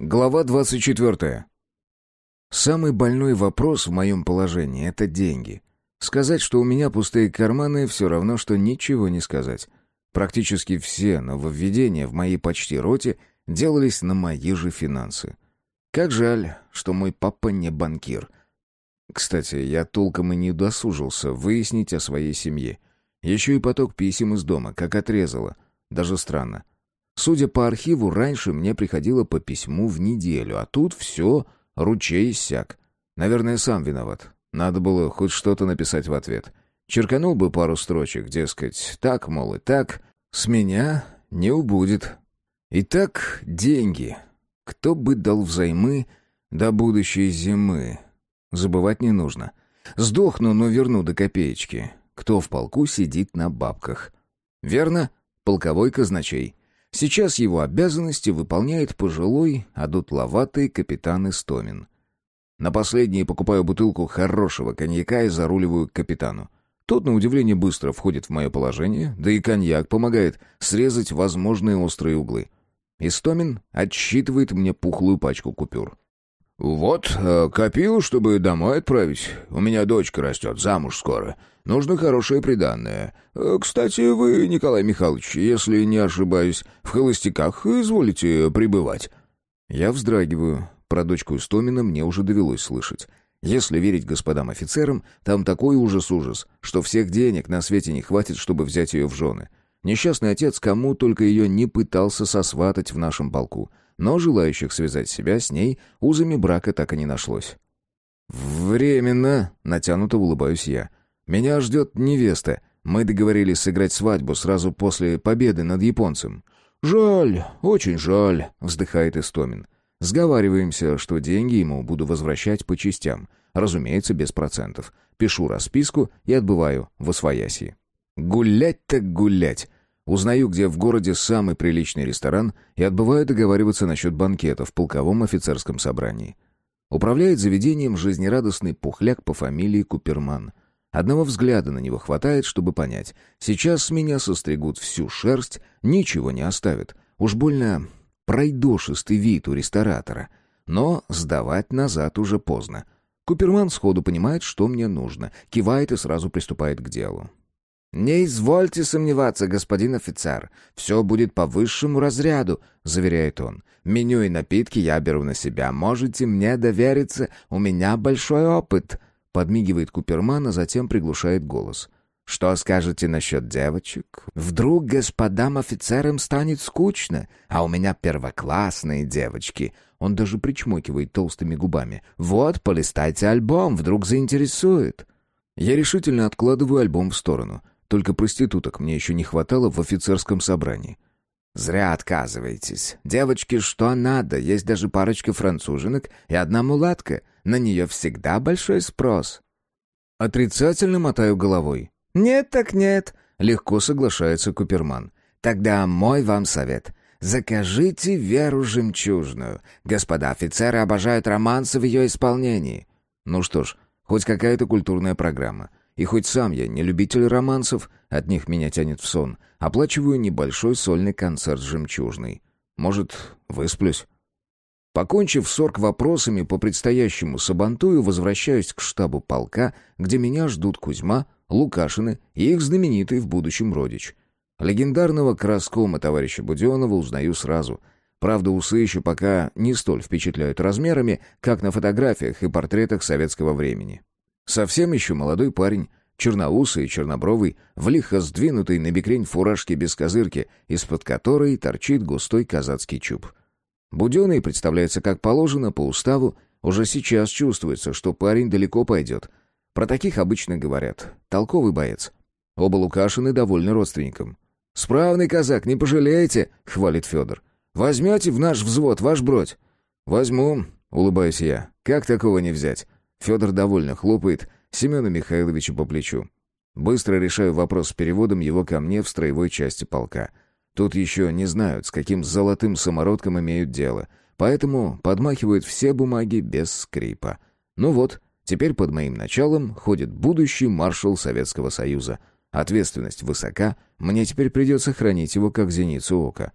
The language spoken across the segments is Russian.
Глава 24. Самый больной вопрос в моем положении — это деньги. Сказать, что у меня пустые карманы, все равно, что ничего не сказать. Практически все нововведения в моей почти роте делались на мои же финансы. Как жаль, что мой папа не банкир. Кстати, я толком и не досужился выяснить о своей семье. Еще и поток писем из дома, как отрезало. Даже странно. Судя по архиву, раньше мне приходило по письму в неделю, а тут все ручей иссяк. Наверное, сам виноват. Надо было хоть что-то написать в ответ. Черканул бы пару строчек, дескать, так, мол, и так, с меня не убудет. Итак, деньги. Кто бы дал взаймы до будущей зимы? Забывать не нужно. Сдохну, но верну до копеечки. Кто в полку сидит на бабках? Верно, полковой казначей. Сейчас его обязанности выполняет пожилой, одутловатый капитан Истомин. На последние покупаю бутылку хорошего коньяка и заруливаю к капитану. Тот, на удивление, быстро входит в мое положение, да и коньяк помогает срезать возможные острые углы. Истомин отсчитывает мне пухлую пачку купюр. «Вот, э, копил, чтобы домой отправить. У меня дочка растет, замуж скоро. Нужно хорошее приданное. Э, кстати, вы, Николай Михайлович, если не ошибаюсь, в холостяках изволите пребывать». Я вздрагиваю. Про дочку Истомина мне уже довелось слышать. Если верить господам офицерам, там такой ужас-ужас, что всех денег на свете не хватит, чтобы взять ее в жены. Несчастный отец кому только ее не пытался сосватать в нашем полку — но желающих связать себя с ней узами брака так и не нашлось. «Временно», — натянуто улыбаюсь я. «Меня ждет невеста. Мы договорились сыграть свадьбу сразу после победы над японцем». «Жаль, очень жаль», — вздыхает Истомин. «Сговариваемся, что деньги ему буду возвращать по частям. Разумеется, без процентов. Пишу расписку и отбываю в Освоясье». «Гулять так гулять!» Узнаю, где в городе самый приличный ресторан и отбываю договариваться насчет банкета в полковом офицерском собрании. Управляет заведением жизнерадостный пухляк по фамилии Куперман. Одного взгляда на него хватает, чтобы понять. Сейчас с меня состригут всю шерсть, ничего не оставят. Уж больно пройдошистый вид у ресторатора. Но сдавать назад уже поздно. Куперман сходу понимает, что мне нужно, кивает и сразу приступает к делу. «Не извольте сомневаться, господин офицер. Все будет по высшему разряду», — заверяет он. «Меню и напитки я беру на себя. Можете мне довериться. У меня большой опыт», — подмигивает Куперман, а затем приглушает голос. «Что скажете насчет девочек? Вдруг господам офицерам станет скучно, а у меня первоклассные девочки». Он даже причмокивает толстыми губами. «Вот, полистайте альбом, вдруг заинтересует». Я решительно откладываю альбом в сторону. Только проституток мне еще не хватало в офицерском собрании. «Зря отказываетесь. Девочки, что надо. Есть даже парочка француженок и одна мулатка. На нее всегда большой спрос». Отрицательно мотаю головой. «Нет так нет», — легко соглашается Куперман. «Тогда мой вам совет. Закажите Веру Жемчужную. Господа офицеры обожают романсы в ее исполнении». Ну что ж, хоть какая-то культурная программа. И хоть сам я не любитель романсов, от них меня тянет в сон, оплачиваю небольшой сольный концерт с «Жемчужной». Может, высплюсь? Покончив с орг-вопросами по предстоящему сабантую, возвращаюсь к штабу полка, где меня ждут Кузьма, Лукашины и их знаменитый в будущем родич. Легендарного краскома товарища Буденова узнаю сразу. Правда, усы еще пока не столь впечатляют размерами, как на фотографиях и портретах советского времени. Совсем еще молодой парень, черноусый и чернобровый, в лихо сдвинутой на бекрень фуражке без козырки, из-под которой торчит густой казацкий чуб. Буденный представляется как положено по уставу, уже сейчас чувствуется, что парень далеко пойдет. Про таких обычно говорят. Толковый боец. Оба Лукашины довольны родственникам. «Справный казак, не пожалеете?» — хвалит Федор. «Возьмете в наш взвод ваш бродь?» «Возьму», — улыбаюсь я. «Как такого не взять?» Федор довольно хлопает Семена Михайловича по плечу. Быстро решаю вопрос с переводом его ко мне в строевой части полка. Тут еще не знают, с каким золотым самородком имеют дело, поэтому подмахивают все бумаги без скрипа. Ну вот, теперь под моим началом ходит будущий маршал Советского Союза. Ответственность высока, мне теперь придется хранить его как зеницу ока.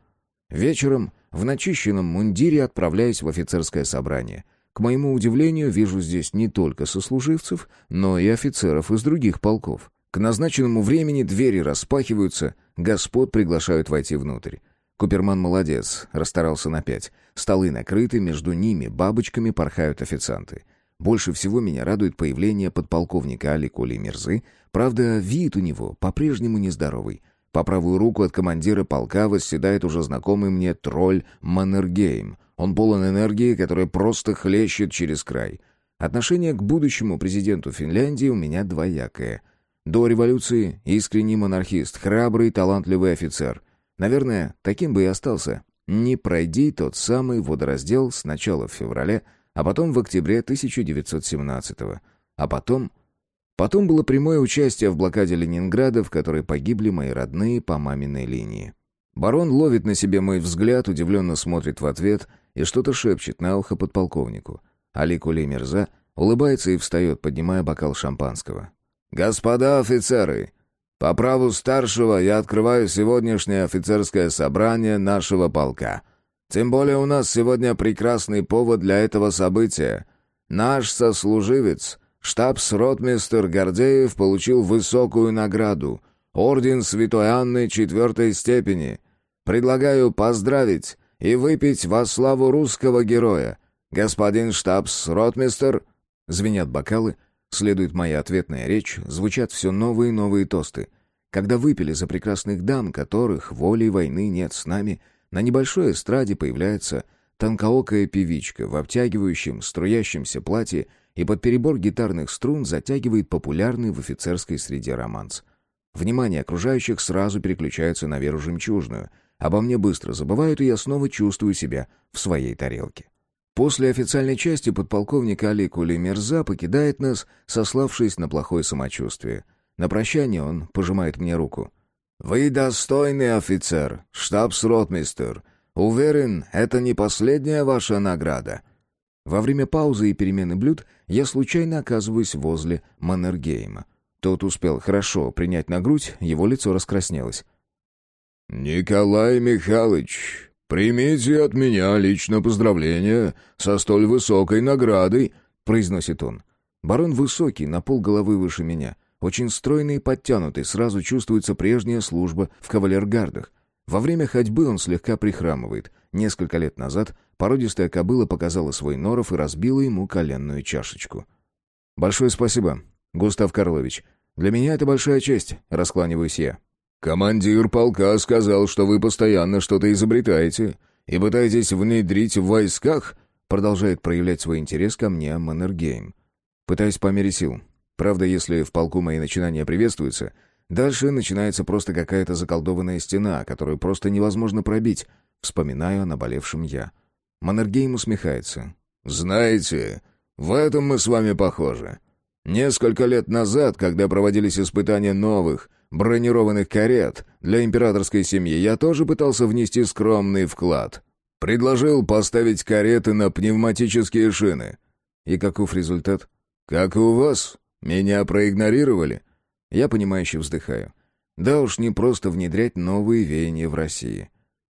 Вечером в начищенном мундире отправляюсь в офицерское собрание. К моему удивлению, вижу здесь не только сослуживцев, но и офицеров из других полков. К назначенному времени двери распахиваются, господ приглашают войти внутрь. Куперман молодец, расстарался на пять. Столы накрыты, между ними бабочками порхают официанты. Больше всего меня радует появление подполковника Али Коли Мирзы, правда, вид у него по-прежнему нездоровый. По правую руку от командира полка восседает уже знакомый мне тролль Маннергейм. Он полон энергии, которая просто хлещет через край. Отношение к будущему президенту Финляндии у меня двоякое. До революции искренний монархист, храбрый, талантливый офицер. Наверное, таким бы и остался. Не пройди тот самый водораздел сначала в феврале, а потом в октябре 1917 -го. А потом... Потом было прямое участие в блокаде Ленинграда, в которой погибли мои родные по маминой линии. Барон ловит на себе мой взгляд, удивленно смотрит в ответ и что-то шепчет на ухо подполковнику. Али Кулей Мирза улыбается и встает, поднимая бокал шампанского. «Господа офицеры, по праву старшего я открываю сегодняшнее офицерское собрание нашего полка». Тем более у нас сегодня прекрасный повод для этого события. Наш сослуживец, штабс-ротмистер Гордеев, получил высокую награду — Орден Святой Анны четвертой степени. Предлагаю поздравить и выпить во славу русского героя. Господин штабс-ротмистер... Звенят бокалы, следует моя ответная речь, звучат все новые и новые тосты. Когда выпили за прекрасных дам, которых волей войны нет с нами — на небольшой эстраде появляется тонкоокая певичка в обтягивающем, струящемся платье и под перебор гитарных струн затягивает популярный в офицерской среде романс. Внимание окружающих сразу переключается на Веру Жемчужную. Обо мне быстро забывают, и я снова чувствую себя в своей тарелке. После официальной части подполковник Али Кулемерза покидает нас, сославшись на плохое самочувствие. На прощание он пожимает мне руку. «Вы достойный офицер, штабс-ротмистер. Уверен, это не последняя ваша награда». Во время паузы и перемены блюд я случайно оказываюсь возле Маннергейма. Тот успел хорошо принять на грудь, его лицо раскраснелось. «Николай Михайлович, примите от меня лично поздравления со столь высокой наградой», — произносит он. Барон высокий, на пол головы выше меня. Очень стройный и подтянутый, сразу чувствуется прежняя служба в кавалергардах. Во время ходьбы он слегка прихрамывает. Несколько лет назад породистая кобыла показала свой норов и разбила ему коленную чашечку. «Большое спасибо, Густав Карлович. Для меня это большая честь», — раскланиваюсь я. «Командир полка сказал, что вы постоянно что-то изобретаете и пытаетесь внедрить в войсках», — продолжает проявлять свой интерес ко мне Маннергейм. «Пытаюсь по мере сил. Правда, если в полку мои начинания приветствуются, дальше начинается просто какая-то заколдованная стена, которую просто невозможно пробить. Вспоминаю о наболевшем я. Маннергейм усмехается. «Знаете, в этом мы с вами похожи. Несколько лет назад, когда проводились испытания новых, бронированных карет для императорской семьи, я тоже пытался внести скромный вклад. Предложил поставить кареты на пневматические шины. И каков результат? Как и у вас, меня проигнорировали? Я понимающе вздыхаю. Да уж не просто внедрять новые веяния в России.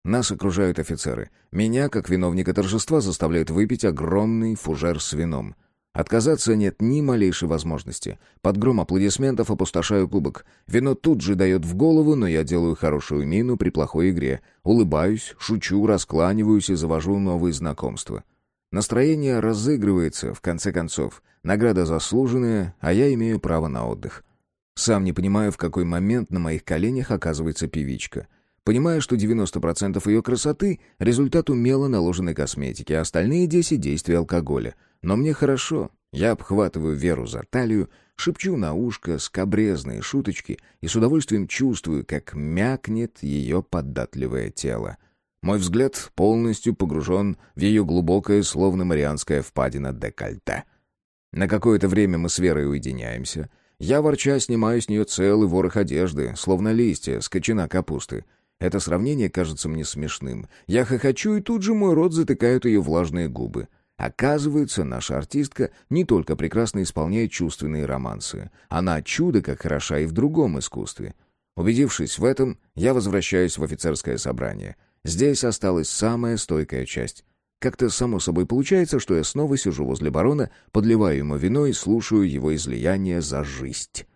Нас окружают офицеры. Меня, как виновника торжества, заставляют выпить огромный фужер с вином. Отказаться нет ни малейшей возможности. Под гром аплодисментов опустошаю кубок. Вино тут же дает в голову, но я делаю хорошую мину при плохой игре. Улыбаюсь, шучу, раскланиваюсь и завожу новые знакомства. Настроение разыгрывается, в конце концов. Награда заслуженная, а я имею право на отдых. Сам не понимаю, в какой момент на моих коленях оказывается певичка. Понимаю, что 90% ее красоты — результат умело наложенной косметики, а остальные 10 — действия алкоголя. Но мне хорошо. Я обхватываю Веру за талию, шепчу на ушко скобрезные шуточки и с удовольствием чувствую, как мякнет ее податливое тело. Мой взгляд полностью погружен в ее глубокое, словно марианская впадина декольте. На какое-то время мы с Верой уединяемся. Я, ворча, снимаю с нее целый ворох одежды, словно листья с кочана капусты. Это сравнение кажется мне смешным. Я хохочу, и тут же мой рот затыкают ее влажные губы. Оказывается, наша артистка не только прекрасно исполняет чувственные романсы. Она чудо как хороша и в другом искусстве. Убедившись в этом, я возвращаюсь в офицерское собрание — Здесь осталась самая стойкая часть. Как-то само собой получается, что я снова сижу возле барона, подливаю ему вино и слушаю его излияние за жизнь.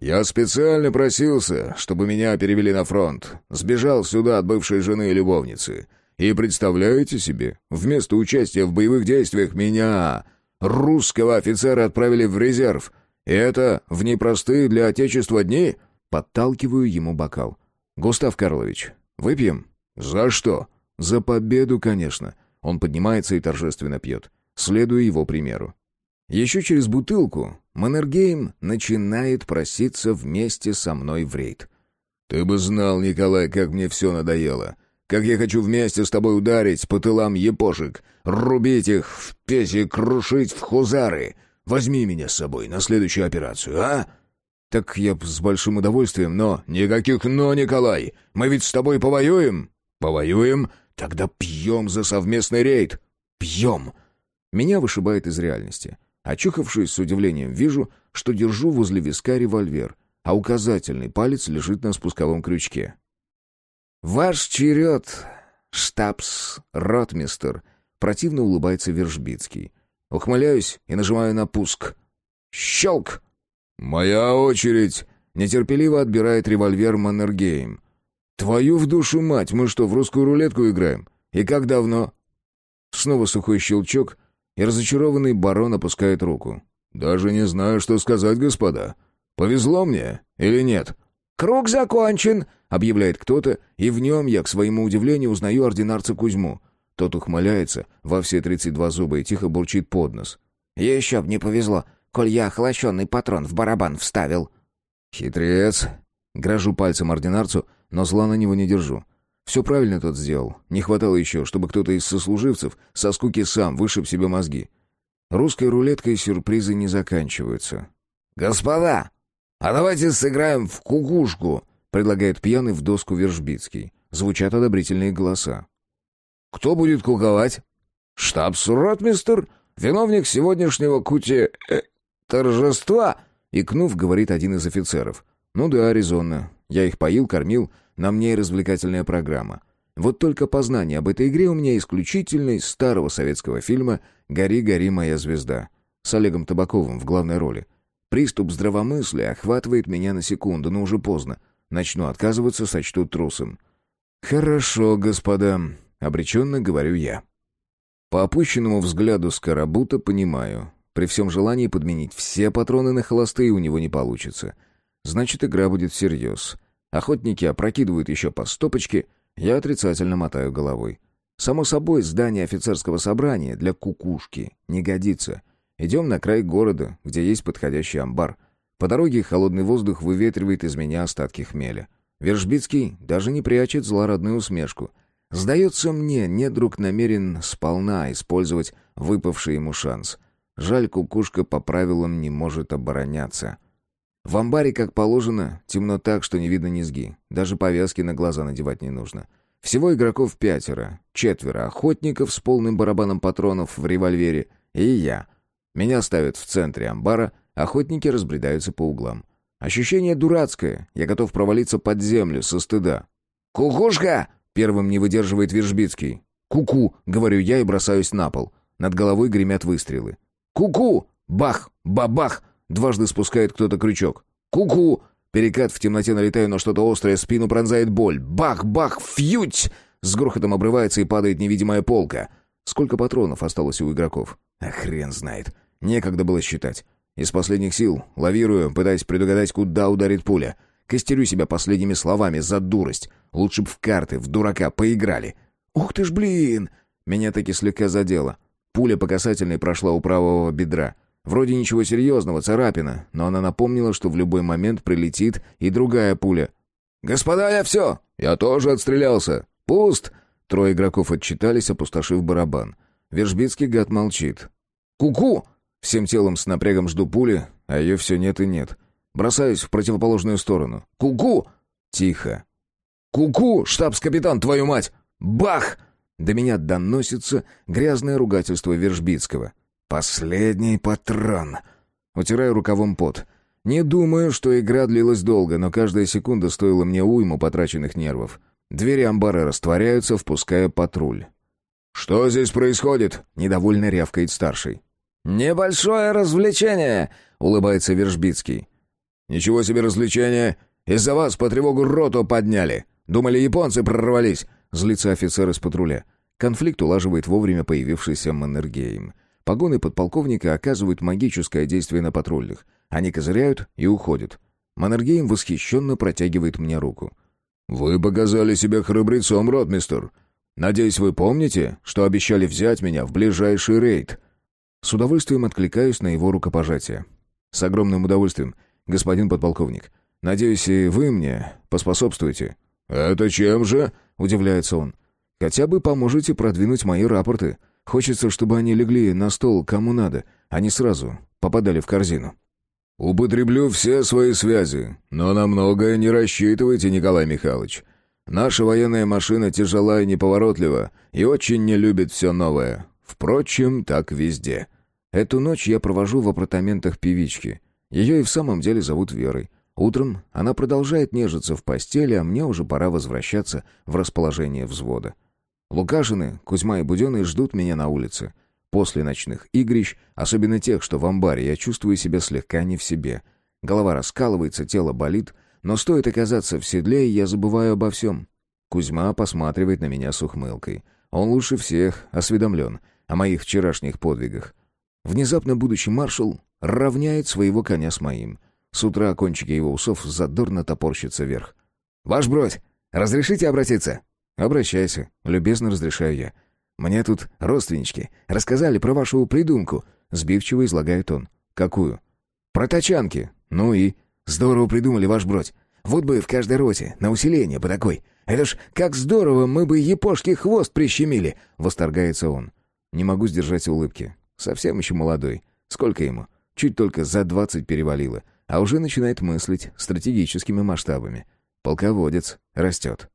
«Я специально просился, чтобы меня перевели на фронт. Сбежал сюда от бывшей жены и любовницы. И представляете себе, вместо участия в боевых действиях меня, русского офицера, отправили в резерв. И это в непростые для Отечества дни?» Подталкиваю ему бокал. «Густав Карлович, выпьем?» «За что?» «За победу, конечно». Он поднимается и торжественно пьет. Следую его примеру. Еще через бутылку Маннергейм начинает проситься вместе со мной в рейд. «Ты бы знал, Николай, как мне все надоело. Как я хочу вместе с тобой ударить по тылам епошек, рубить их в песи, крушить в хузары. Возьми меня с собой на следующую операцию, а?» «Так я с большим удовольствием, но...» «Никаких «но», Николай! Мы ведь с тобой повоюем!» «Повоюем? Тогда пьем за совместный рейд! Пьем!» Меня вышибает из реальности. Очухавшись с удивлением, вижу, что держу возле виска револьвер, а указательный палец лежит на спусковом крючке. «Ваш черед, штабс-ротмистер», — противно улыбается Вержбицкий. Ухмыляюсь и нажимаю на пуск. «Щелк!» «Моя очередь!» — нетерпеливо отбирает револьвер Маннергейм. «Твою в душу мать, мы что, в русскую рулетку играем? И как давно?» Снова сухой щелчок — и разочарованный барон опускает руку. «Даже не знаю, что сказать, господа. Повезло мне или нет?» «Круг закончен», — объявляет кто-то, и в нем я, к своему удивлению, узнаю ординарца Кузьму. Тот ухмыляется во все тридцать два зуба и тихо бурчит под нос. «Еще б не повезло, коль я охлащенный патрон в барабан вставил». «Хитрец». Грожу пальцем ординарцу, но зла на него не держу. Все правильно тот сделал. Не хватало еще, чтобы кто-то из сослуживцев со скуки сам вышиб себе мозги. Русской рулеткой сюрпризы не заканчиваются. «Господа, а давайте сыграем в кукушку», — предлагает пьяный в доску Вержбицкий. Звучат одобрительные голоса. «Кто будет куковать?» «Штабс-ротмистер, виновник сегодняшнего кути... Э, торжества», — икнув, говорит один из офицеров. «Ну да, резонно. Я их поил, кормил, на мне и развлекательная программа. Вот только познание об этой игре у меня исключительно из старого советского фильма «Гори, гори, моя звезда» с Олегом Табаковым в главной роли. Приступ здравомыслия охватывает меня на секунду, но уже поздно. Начну отказываться, сочтут трусом. «Хорошо, господа», — обреченно говорю я. По опущенному взгляду Скоробута понимаю. При всем желании подменить все патроны на холостые у него не получится. Значит, игра будет всерьез. Охотники опрокидывают еще по стопочке, я отрицательно мотаю головой. Само собой, здание офицерского собрания для кукушки не годится. Идем на край города, где есть подходящий амбар. По дороге холодный воздух выветривает из меня остатки хмеля. Вержбицкий даже не прячет злорадную усмешку. Сдается мне, недруг намерен сполна использовать выпавший ему шанс. Жаль, кукушка по правилам не может обороняться. В амбаре, как положено, темно так, что не видно низги. Даже повязки на глаза надевать не нужно. Всего игроков пятеро, четверо охотников с полным барабаном патронов в револьвере и я. Меня ставят в центре амбара, охотники разбредаются по углам. Ощущение дурацкое, я готов провалиться под землю со стыда. «Кукушка!» — первым не выдерживает Вержбицкий. «Ку-ку!» — говорю я и бросаюсь на пол. Над головой гремят выстрелы. «Ку-ку!» Бах! Бабах! Дважды спускает кто-то крючок. «Ку-ку!» Перекат в темноте налетаю на что-то острое, спину пронзает боль. Бах-бах! Фьють! С грохотом обрывается и падает невидимая полка. Сколько патронов осталось у игроков? А хрен знает. Некогда было считать. Из последних сил лавирую, пытаясь предугадать, куда ударит пуля. Костерю себя последними словами за дурость. Лучше б в карты, в дурака поиграли. Ух ты ж, блин! Меня таки слегка задело. Пуля по касательной прошла у правого бедра. Вроде ничего серьезного, царапина, но она напомнила, что в любой момент прилетит и другая пуля. «Господа, я все! Я тоже отстрелялся! Пуст!» Трое игроков отчитались, опустошив барабан. Вержбицкий гад молчит. «Ку-ку!» Всем телом с напрягом жду пули, а ее все нет и нет. Бросаюсь в противоположную сторону. «Ку-ку!» Тихо. «Ку-ку, штабс-капитан, твою мать!» «Бах!» До меня доносится грязное ругательство Вержбицкого. Последний патрон. Утираю рукавом пот. Не думаю, что игра длилась долго, но каждая секунда стоила мне уйму потраченных нервов. Двери амбара растворяются, впуская патруль. «Что здесь происходит?» — недовольно рявкает старший. «Небольшое развлечение!» — улыбается Вержбицкий. «Ничего себе развлечение! Из-за вас по тревогу роту подняли! Думали, японцы прорвались!» — злится офицер из патруля. Конфликт улаживает вовремя появившийся Маннергейм. Погоны подполковника оказывают магическое действие на патрульных. Они козыряют и уходят. Маннергейм восхищенно протягивает мне руку. «Вы показали себя храбрецом, ротмистер. Надеюсь, вы помните, что обещали взять меня в ближайший рейд?» С удовольствием откликаюсь на его рукопожатие. «С огромным удовольствием, господин подполковник. Надеюсь, и вы мне поспособствуете». «Это чем же?» — удивляется он. «Хотя бы поможете продвинуть мои рапорты. Хочется, чтобы они легли на стол кому надо, а не сразу попадали в корзину». «Употреблю все свои связи, но на многое не рассчитывайте, Николай Михайлович. Наша военная машина тяжела и неповоротлива, и очень не любит все новое. Впрочем, так везде». Эту ночь я провожу в апартаментах певички. Ее и в самом деле зовут Верой. Утром она продолжает нежиться в постели, а мне уже пора возвращаться в расположение взвода. Лукашины, Кузьма и Буденный ждут меня на улице. После ночных игрищ, особенно тех, что в амбаре, я чувствую себя слегка не в себе. Голова раскалывается, тело болит, но стоит оказаться в седле, и я забываю обо всем. Кузьма посматривает на меня с ухмылкой. Он лучше всех осведомлен о моих вчерашних подвигах. Внезапно будущий маршал равняет своего коня с моим. С утра кончики его усов задорно топорщатся вверх. «Ваш бродь, разрешите обратиться?» «Обращайся, любезно разрешаю я. Мне тут родственнички рассказали про вашу придумку», — сбивчиво излагает он. «Какую?» «Про тачанки. Ну и...» «Здорово придумали, ваш бродь. Вот бы в каждой роте, на усиление по такой. Это ж как здорово, мы бы япошки хвост прищемили!» — восторгается он. Не могу сдержать улыбки. Совсем еще молодой. Сколько ему? Чуть только за двадцать перевалило. А уже начинает мыслить стратегическими масштабами. Полководец растет.